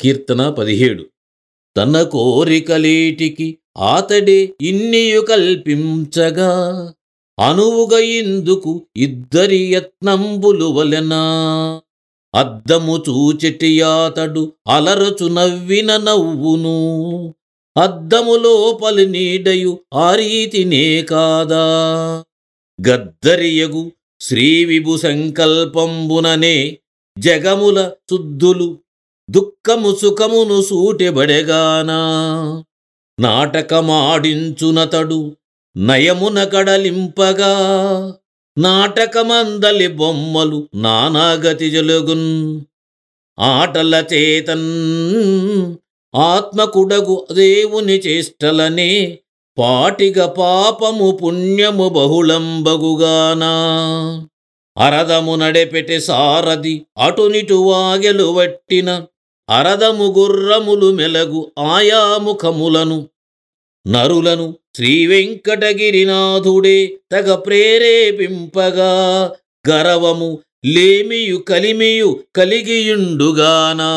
కీర్తన పదిహేడు. తన కోరికలేటికి ఆతడే ఇన్నియు కల్పించగా అనువుగా ఇందుకు ఇద్దరి యత్నంబులు వలెనా. అద్దము చూచెటి ఆతడు అలరచు నవ్విన నవ్వును. అద్దములోపలి నీడయు ఆ రీతినే కాదా. గద్దరియగు శ్రీవిభు సంకల్పంబుననే జగముల శుద్ధులు దుఃఖము సుఖమును సూటెబడెగానా? నాటకమాడించునతడు నయమున కడలింపగా నాటకమందలి బొమ్మలు నానాగతి జలుగున్. ఆటల చేతన్ ఆత్మకుడగు దేవుని చేష్టలనే పాటిగ పాపము పుణ్యము బహుళంబగుగానా? అరదము నడెపెటె సారథి అటునిటు వాగెలు వట్టిన అరదము గుర్రములు మెలగు ఆయాముఖములను నరులను శ్రీ వెంకటగిరినాథుడే తగ ప్రేరేపింపగా. గరవము లేమియు కలిమియు కలిగియుండుగానా.